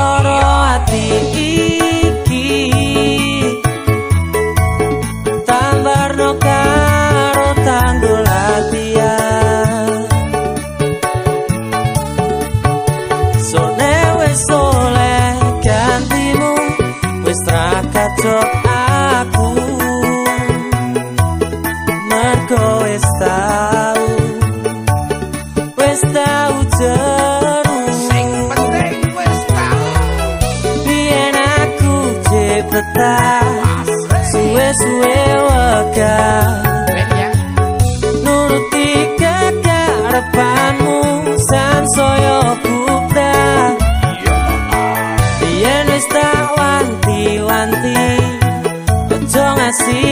loro ati iki. sim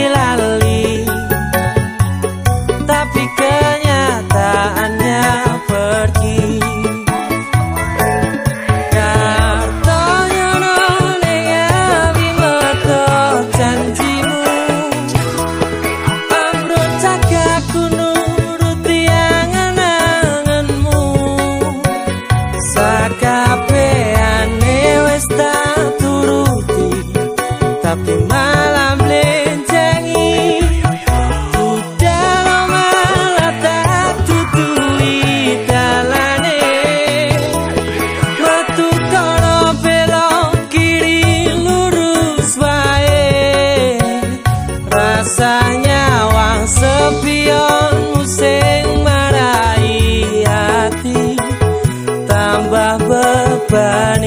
but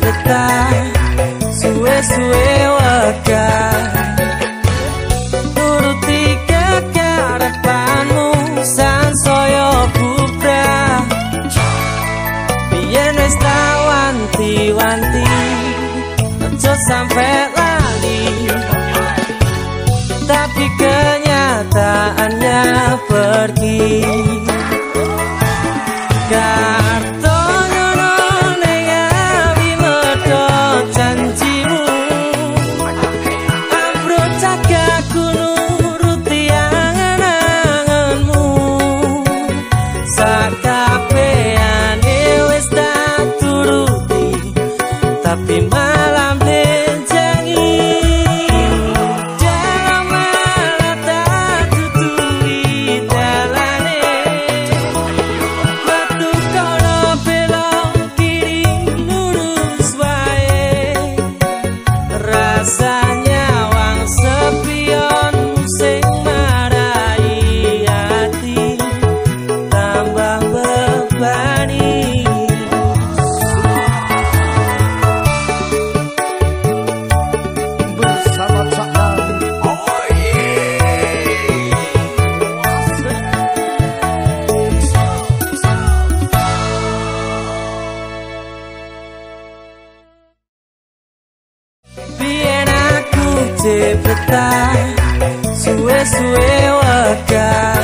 petang suwe suwe waka turuti kekarepanmu sansaya bubra biyen wis wanti wanti aja sampe lali. Tapi kenyataannya pergi. tapi interpretar Sou eu, sou eu, a cara